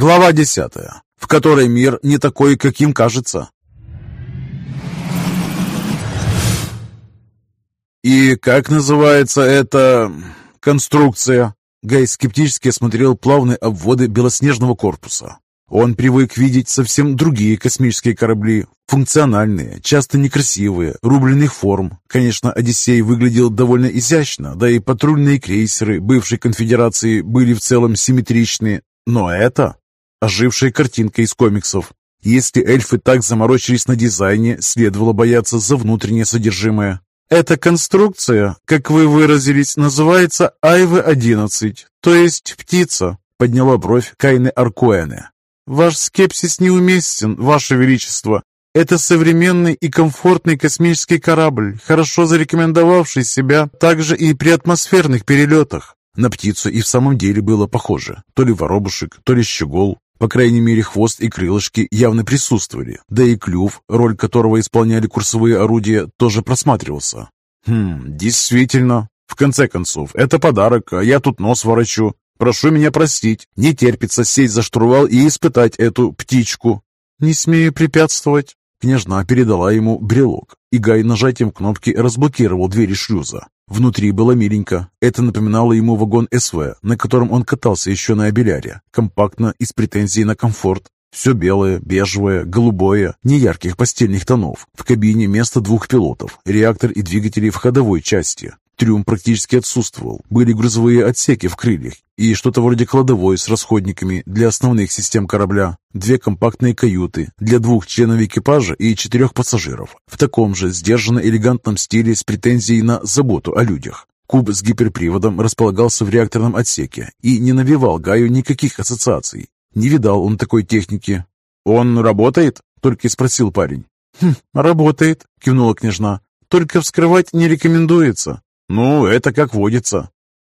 Глава десятая, в которой мир не такой, каким кажется. «И как называется эта конструкция?» Гай скептически осмотрел плавные обводы белоснежного корпуса. Он привык видеть совсем другие космические корабли, функциональные, часто некрасивые, рубленых форм. Конечно, «Одиссей» выглядел довольно изящно, да и патрульные крейсеры бывшей конфедерации были в целом симметричны. Но это ожившая картинка из комиксов. Если эльфы так заморочились на дизайне, следовало бояться за внутреннее содержимое. Эта конструкция, как вы выразились, называется Айвы-11, то есть птица, подняла бровь Кайны Аркуэне. Ваш скепсис неуместен, Ваше Величество. Это современный и комфортный космический корабль, хорошо зарекомендовавший себя также и при атмосферных перелетах. На птицу и в самом деле было похоже. То ли воробушек, то ли щегол. По крайней мере, хвост и крылышки явно присутствовали, да и клюв, роль которого исполняли курсовые орудия, тоже просматривался. Хм, действительно. В конце концов, это подарок, а я тут нос ворочу. Прошу меня простить, не терпится сесть за штурвал и испытать эту птичку. Не смею препятствовать. Княжна передала ему брелок, и Гай нажатием кнопки разблокировал двери шлюза. Внутри было миленько. Это напоминало ему вагон СВ, на котором он катался еще на Абеляре. Компактно и с претензией на комфорт. Все белое, бежевое, голубое, неярких постельных тонов. В кабине место двух пилотов, реактор и двигатели в ходовой части. Трюм практически отсутствовал, были грузовые отсеки в крыльях и что-то вроде кладовой с расходниками для основных систем корабля, две компактные каюты для двух членов экипажа и четырех пассажиров, в таком же сдержанно элегантном стиле с претензией на заботу о людях. Куб с гиперприводом располагался в реакторном отсеке и не навевал Гаю никаких ассоциаций. Не видал он такой техники. «Он работает?» — только и спросил парень. «Хм, работает», — кивнула княжна. «Только вскрывать не рекомендуется. Ну, это как водится.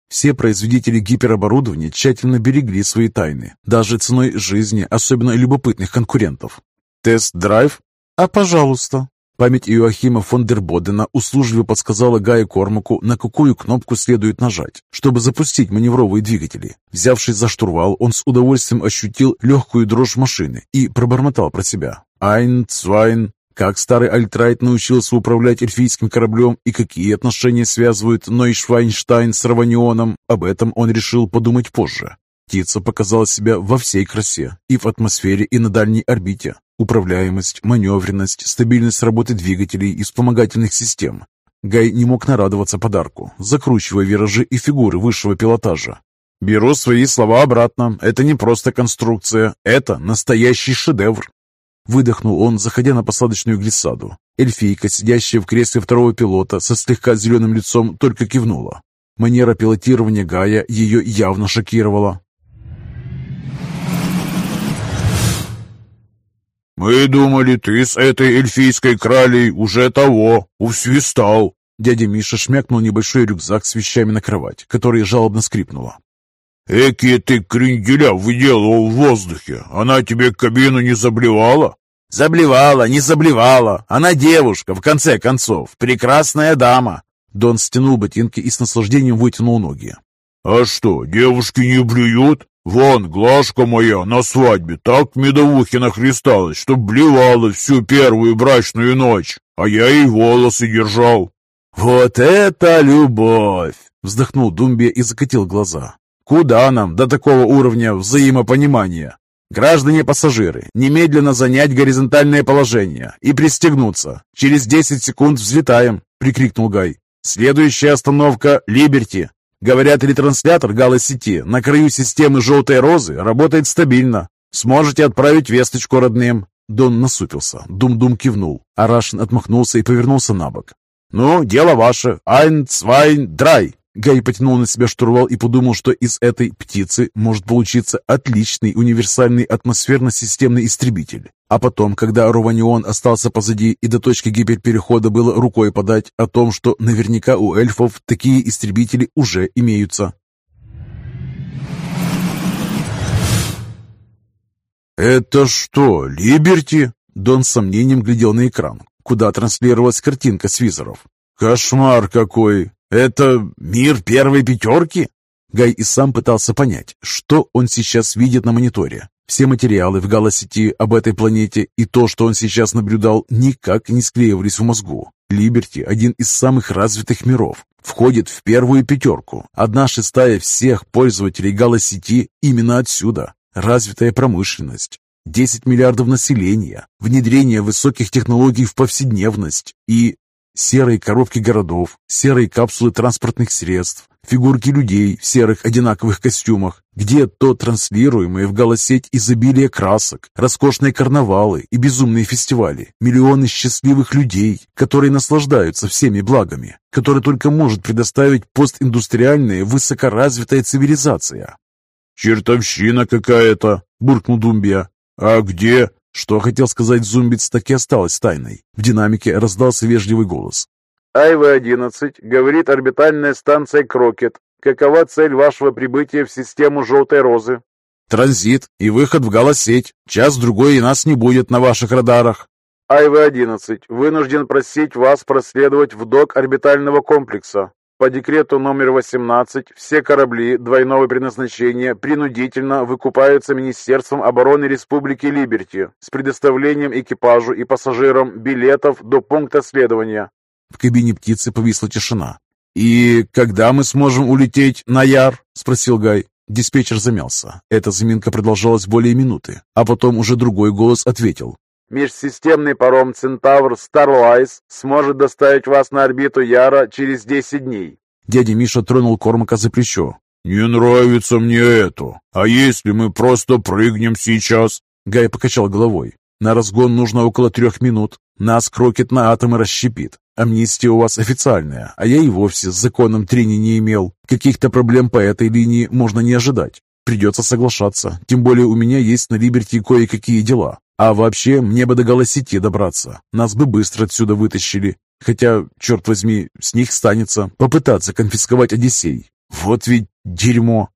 Все производители гипероборудования тщательно берегли свои тайны, даже ценой жизни особенно любопытных конкурентов. Тест-драйв? А пожалуйста. Память Иоахима фон дер Бодена услужливо подсказала Гаю Кормаку, на какую кнопку следует нажать, чтобы запустить маневровые двигатели. Взявшись за штурвал, он с удовольствием ощутил легкую дрожь машины и пробормотал про себя. «Ein, zwei, как старый Альтрайт научился управлять эльфийским кораблем и какие отношения связывают Нойшвайнштайн с Раванионом, об этом он решил подумать позже. Птица показала себя во всей красе, и в атмосфере, и на дальней орбите. Управляемость, маневренность, стабильность работы двигателей и вспомогательных систем. Гай не мог нарадоваться подарку, закручивая виражи и фигуры высшего пилотажа. «Беру свои слова обратно. Это не просто конструкция. Это настоящий шедевр. Выдохнул он, заходя на посадочную глиссаду. Эльфийка, сидящая в кресле второго пилота со слегка зеленым лицом, только кивнула. Манера пилотирования Гая ее явно шокировала. «Мы думали, ты с этой эльфийской кралей уже того, усвистал!» Дядя Миша шмякнул небольшой рюкзак с вещами на кровать, которая жалобно скрипнула. «Эки ты кренделя выделывал в воздухе! Она тебе кабину не заблевала?» «Заблевала, не заблевала! Она девушка, в конце концов! Прекрасная дама!» Дон стянул ботинки и с наслаждением вытянул ноги. «А что, девушки не блюют? Вон, Глашка моя на свадьбе так медовухи нахлесталась, что блевала всю первую брачную ночь, а я ей волосы держал». «Вот это любовь!» — вздохнул Думбия и закатил глаза. Куда нам до такого уровня взаимопонимания? Граждане-пассажиры, немедленно занять горизонтальное положение и пристегнуться. Через 10 секунд взлетаем, прикрикнул Гай. Следующая остановка — Либерти. Говорят, ретранслятор гало-сети на краю системы «Желтой розы» работает стабильно. Сможете отправить весточку родным. Дон насупился, Дум-Дум кивнул. Арашин отмахнулся и повернулся на бок. «Ну, дело ваше. Айн, цвайн, драй!» Гай потянул на себя штурвал и подумал, что из этой птицы может получиться отличный универсальный атмосферно-системный истребитель. А потом, когда Руванион остался позади и до точки гиперперехода было рукой подать о том, что наверняка у эльфов такие истребители уже имеются. «Это что, Либерти?» Дон с сомнением глядел на экран, куда транслировалась картинка с визоров. «Кошмар какой! «Это мир первой пятерки?» Гай и сам пытался понять, что он сейчас видит на мониторе. Все материалы в галосети об этой планете и то, что он сейчас наблюдал, никак не склеивались в мозгу. Либерти – один из самых развитых миров. Входит в первую пятерку. Одна шестая всех пользователей галосети именно отсюда. Развитая промышленность. 10 миллиардов населения, внедрение высоких технологий в повседневность и серые коробки городов, серые капсулы транспортных средств, фигурки людей в серых одинаковых костюмах, где то транслируемые в голосеть изобилие красок, роскошные карнавалы и безумные фестивали, миллионы счастливых людей, которые наслаждаются всеми благами, которые только может предоставить постиндустриальная высокоразвитая цивилизация. «Чертовщина какая-то!» – буркнул Думбия. «А где?» Что хотел сказать Зумбиц, так и осталось тайной. В динамике раздался вежливый голос. «Айва-11, говорит орбитальная станция Крокет. Какова цель вашего прибытия в систему Желтой Розы?» «Транзит и выход в галосеть. Час-другой и нас не будет на ваших радарах». Айва-11, вынужден просить вас проследовать в док орбитального комплекса. По декрету номер 18 все корабли двойного предназначения принудительно выкупаются Министерством обороны Республики Либерти с предоставлением экипажу и пассажирам билетов до пункта следования. В кабине птицы повисла тишина. «И когда мы сможем улететь на Яр?» – спросил Гай. Диспетчер замялся. Эта заминка продолжалась более минуты, а потом уже другой голос ответил. Межсистемный паром «Центавр Старлайс» сможет доставить вас на орбиту Яра через 10 дней. Дядя Миша тронул Кормака за плечо. «Не нравится мне это. А если мы просто прыгнем сейчас?» Гай покачал головой. «На разгон нужно около трех минут. Нас крокет на атомы расщепит. Амнистия у вас официальная, а я и вовсе с законом трения не имел. Каких-то проблем по этой линии можно не ожидать. Придется соглашаться, тем более у меня есть на Либерти кое-какие дела. А вообще, мне бы до Голосети добраться. Нас бы быстро отсюда вытащили. Хотя, черт возьми, с них станется попытаться конфисковать Одиссей. Вот ведь дерьмо.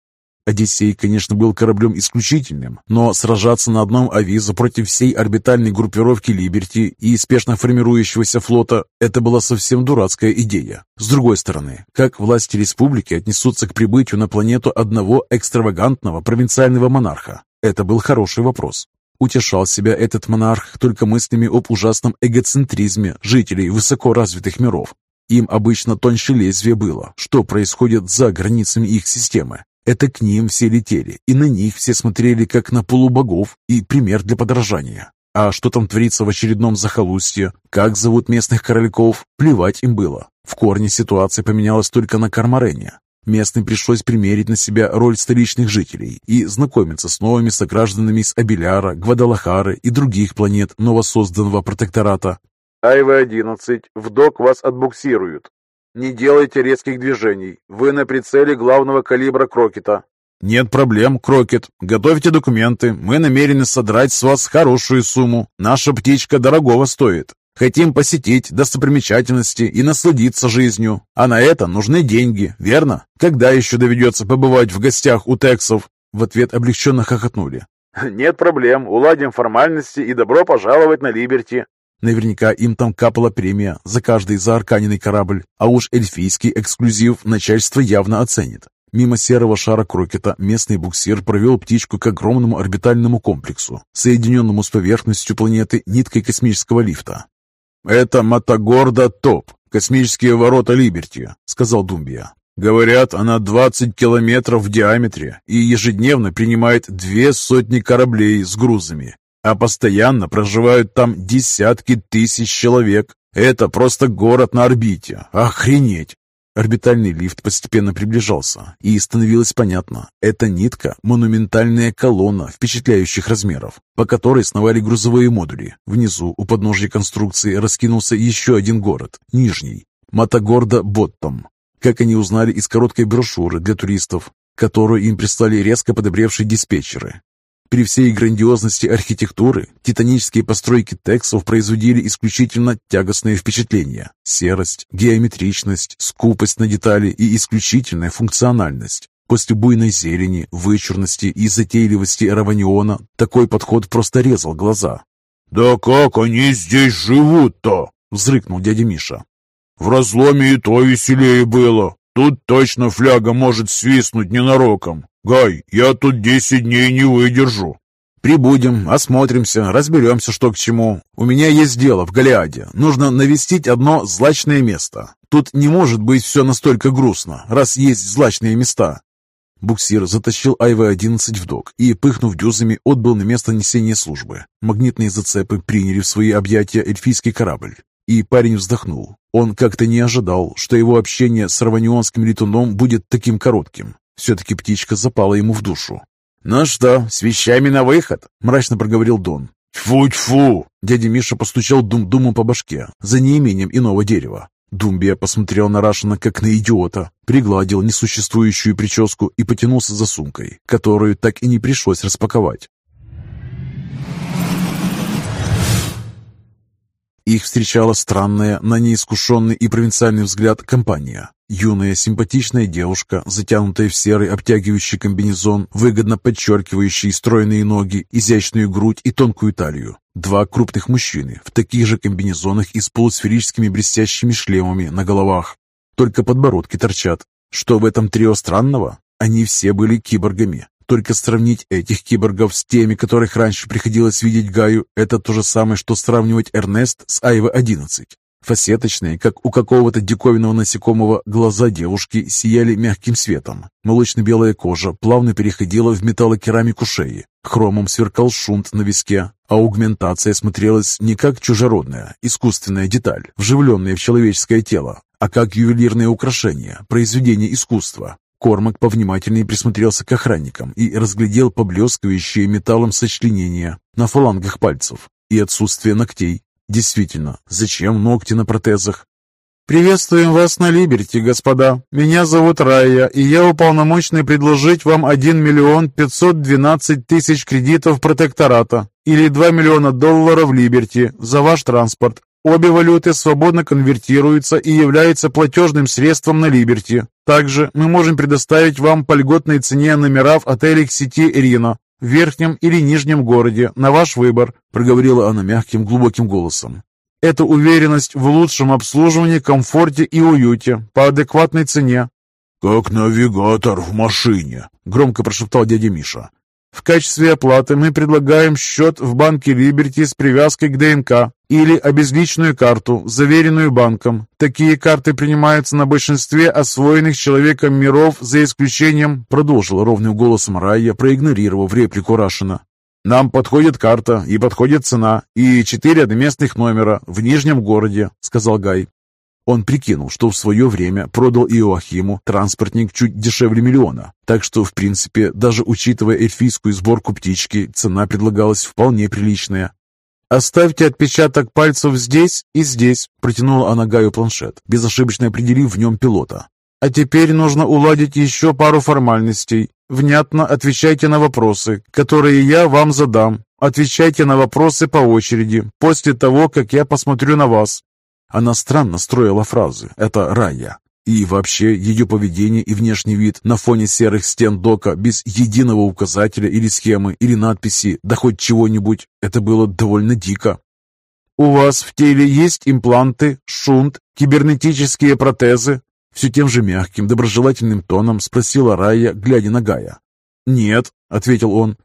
Одиссей, конечно, был кораблем исключительным, но сражаться на одном авиза против всей орбитальной группировки Либерти и спешно формирующегося флота – это была совсем дурацкая идея. С другой стороны, как власти республики отнесутся к прибытию на планету одного экстравагантного провинциального монарха? Это был хороший вопрос. Утешал себя этот монарх только мыслями об ужасном эгоцентризме жителей высокоразвитых миров. Им обычно тоньше лезвия было, что происходит за границами их системы. Это к ним все летели, и на них все смотрели как на полубогов и пример для подражания. А что там творится в очередном захолустье, как зовут местных корольков, плевать им было. В корне ситуация поменялась только на Кармарене. Местным пришлось примерить на себя роль столичных жителей и знакомиться с новыми согражданами с Абеляра, Гвадалахары и других планет новосозданного протектората. Айва-11, в док вас отбуксируют. Не делайте резких движений. Вы на прицеле главного калибра Крокета. Нет проблем, Крокет. Готовьте документы. Мы намерены содрать с вас хорошую сумму. Наша птичка дорогого стоит. Хотим посетить достопримечательности и насладиться жизнью. А на это нужны деньги, верно? Когда еще доведется побывать в гостях у Тексов?» В ответ облегченно хохотнули. «Нет проблем. Уладим формальности и добро пожаловать на Либерти. Наверняка им там капала премия за каждый заарканенный корабль, а уж эльфийский эксклюзив начальство явно оценит. Мимо серого шара Крокета местный буксир провел птичку к огромному орбитальному комплексу, соединенному с поверхностью планеты ниткой космического лифта. «Это Матагорда Топ, космические ворота Либерти», — сказал Думбия. «Говорят, она 20 километров в диаметре и ежедневно принимает две сотни кораблей с грузами а постоянно проживают там десятки тысяч человек. Это просто город на орбите. Охренеть! Орбитальный лифт постепенно приближался, и становилось понятно, это нитка – монументальная колонна впечатляющих размеров, по которой сновали грузовые модули. Внизу, у подножья конструкции, раскинулся еще один город, Нижний, Матагорда Боттом. Как они узнали из короткой брошюры для туристов, которую им прислали резко подобревшие диспетчеры. При всей грандиозности архитектуры титанические постройки тексов производили исключительно тягостное впечатление. Серость, геометричность, скупость на детали и исключительная функциональность. После буйной зелени, вычурности и затейливости Раваниона такой подход просто резал глаза. «Да как они здесь живут-то?» — взрыкнул дядя Миша. «В разломе и то веселее было. Тут точно фляга может свистнуть ненароком. «Гай, я тут десять дней не выдержу». Прибудем, осмотримся, разберемся, что к чему. У меня есть дело в Голиаде. Нужно навестить одно злачное место. Тут не может быть все настолько грустно, раз есть злачные места. Буксир затащил Айва-11 в док и, пыхнув дюзами, отбыл на место несения службы. Магнитные зацепы приняли в свои объятия эльфийский корабль. И парень вздохнул. Он как-то не ожидал, что его общение с раванионским летуном будет таким коротким. Все-таки птичка запала ему в душу. «Ну что, с вещами на выход?» – мрачно проговорил Дон. «Тьфу-тьфу!» Дядя Миша постучал Дум-Думу по башке, за неимением иного дерева. Думбия посмотрел на Рашина как на идиота, пригладил несуществующую прическу и потянулся за сумкой, которую так и не пришлось распаковать. Их встречала странная, на неискушенный и провинциальный взгляд компания. Юная симпатичная девушка, затянутая в серый обтягивающий комбинезон, выгодно подчеркивающий стройные ноги, изящную грудь и тонкую талию. Два крупных мужчины в таких же комбинезонах и с полусферическими блестящими шлемами на головах. Только подбородки торчат. Что в этом трио странного? Они все были киборгами. Только сравнить этих киборгов с теми, которых раньше приходилось видеть Гаю, это то же самое, что сравнивать Эрнест с Айва-11. Фасеточные, как у какого-то диковинного насекомого, глаза девушки сияли мягким светом. Молочно-белая кожа плавно переходила в металлокерамику шеи. Хромом сверкал шунт на виске, а аугментация смотрелась не как чужеродная, искусственная деталь, вживленная в человеческое тело, а как ювелирное украшение, произведение искусства. Кормак повнимательнее присмотрелся к охранникам и разглядел поблескивающие металлом сочленения на фалангах пальцев и отсутствие ногтей. Действительно, зачем ногти на протезах? «Приветствуем вас на Либерти, господа. Меня зовут Рая, и я уполномоченный предложить вам 1 миллион 512 тысяч кредитов протектората или 2 миллиона долларов Либерти за ваш транспорт. Обе валюты свободно конвертируются и являются платежным средством на Либерти. Также мы можем предоставить вам по льготной цене номера в отелях сети «Рина» в верхнем или нижнем городе, на ваш выбор», проговорила она мягким глубоким голосом. «Это уверенность в лучшем обслуживании, комфорте и уюте по адекватной цене». «Как навигатор в машине», — громко прошептал дядя Миша. В качестве оплаты мы предлагаем счет в банке Либерти с привязкой к ДНК или обезличенную карту, заверенную банком. Такие карты принимаются на большинстве освоенных человеком миров, за исключением, продолжил ровным голосом Райя, проигнорировав реплику Рашина. «Нам подходит карта и подходит цена, и четыре одноместных номера в Нижнем городе», — сказал Гай. Он прикинул, что в свое время продал Иоахиму транспортник чуть дешевле миллиона, так что, в принципе, даже учитывая эльфийскую сборку птички, цена предлагалась вполне приличная. «Оставьте отпечаток пальцев здесь и здесь», — протянула она Гаю планшет, безошибочно определив в нем пилота. «А теперь нужно уладить еще пару формальностей. Внятно отвечайте на вопросы, которые я вам задам. Отвечайте на вопросы по очереди, после того, как я посмотрю на вас. Она странно строила фразы. Это Рая. И вообще ее поведение и внешний вид на фоне серых стен дока без единого указателя или схемы, или надписи, да хоть чего-нибудь, это было довольно дико. «У вас в теле есть импланты, шунт, кибернетические протезы?» Все тем же мягким, доброжелательным тоном спросила Рая, глядя на Гая. «Нет», — ответил он.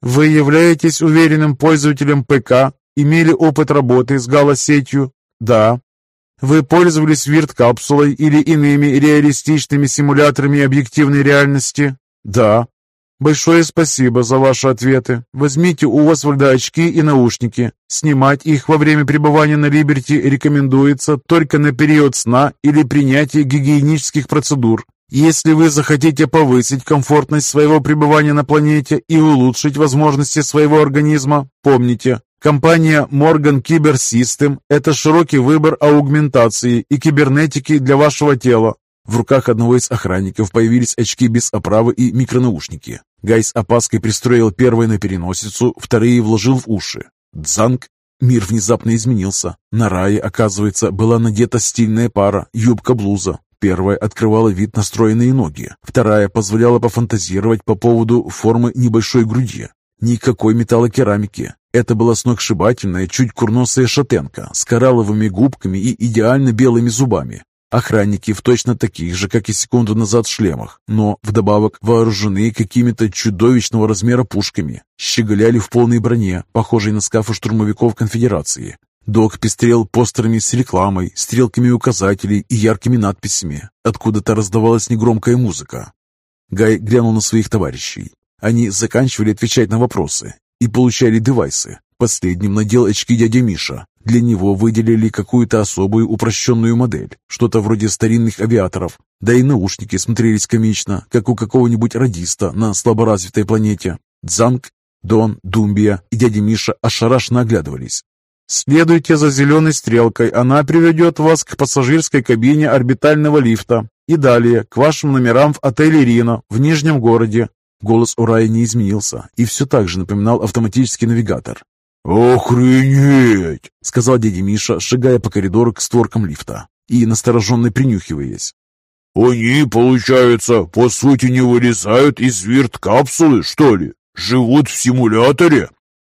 «Вы являетесь уверенным пользователем ПК, имели опыт работы с галосетью?» «Да». «Вы пользовались вирт-капсулой или иными реалистичными симуляторами объективной реальности?» «Да». «Большое спасибо за ваши ответы. Возьмите у Освальда очки и наушники. Снимать их во время пребывания на Либерти рекомендуется только на период сна или принятия гигиенических процедур. Если вы захотите повысить комфортность своего пребывания на планете и улучшить возможности своего организма, помните, Компания Morgan Kyber System – это широкий выбор аугментации и кибернетики для вашего тела. В руках одного из охранников появились очки без оправы и микронаушники. Гай с опаской пристроил первые на переносицу, вторые вложил в уши. Дзанг! Мир внезапно изменился. На рае, оказывается, была надета стильная пара, юбка-блуза. Первая открывала вид на стройные ноги, вторая позволяла пофантазировать по поводу формы небольшой груди. Никакой металлокерамики, это была сногсшибательная, чуть курносая шатенка с коралловыми губками и идеально белыми зубами. Охранники в точно таких же, как и секунду назад, шлемах, но вдобавок вооружены какими-то чудовищного размера пушками, щеголяли в полной броне, похожей на скафы штурмовиков конфедерации. Док пестрел постерами с рекламой, стрелками указателей и яркими надписями. Откуда-то раздавалась негромкая музыка. Гай глянул на своих товарищей. Они заканчивали отвечать на вопросы и получали девайсы. Последним надел очки дядя Миша. Для него выделили какую-то особую упрощенную модель, что-то вроде старинных авиаторов. Да и наушники смотрелись комично, как у какого-нибудь радиста на слаборазвитой планете. Дзанг, Дон, Думбия и дядя Миша ошарашенно оглядывались. Следуйте за зеленой стрелкой, она приведет вас к пассажирской кабине орбитального лифта и далее к вашим номерам в отеле «Рино» в Нижнем городе. Голос Урая не изменился и все так же напоминал автоматический навигатор. «Охренеть!» — сказал дядя Миша, шагая по коридору к створкам лифта и настороженно принюхиваясь. «Они, получается, по сути не вылезают из вирт-капсулы, что ли? Живут в симуляторе?»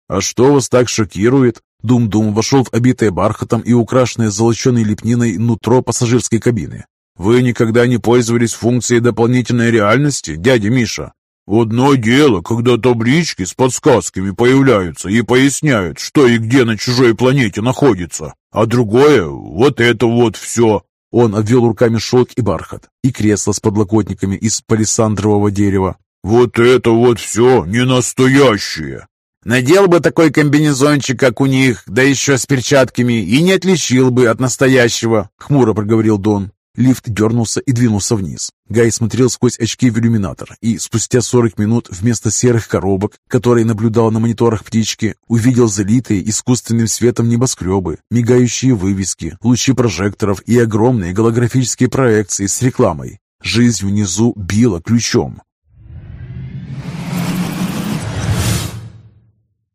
«А что вас так шокирует?» Дум-Дум вошел в обитое бархатом и украшенное золоченой лепниной нутро пассажирской кабины. «Вы никогда не пользовались функцией дополнительной реальности, дядя Миша?» «Одно дело, когда таблички с подсказками появляются и поясняют, что и где на чужой планете находится, а другое — вот это вот все». Он обвел руками шелк и бархат, и кресло с подлокотниками из палисандрового дерева. «Вот это вот все не настоящее!» Надел бы такой комбинезончик, как у них, да еще с перчатками, и не отличил бы от настоящего», — хмуро проговорил Дон. Лифт дернулся и двинулся вниз. Гай смотрел сквозь очки в иллюминатор и спустя 40 минут вместо серых коробок, которые наблюдал на мониторах птички, увидел залитые искусственным светом небоскребы, мигающие вывески, лучи прожекторов и огромные голографические проекции с рекламой. Жизнь внизу била ключом.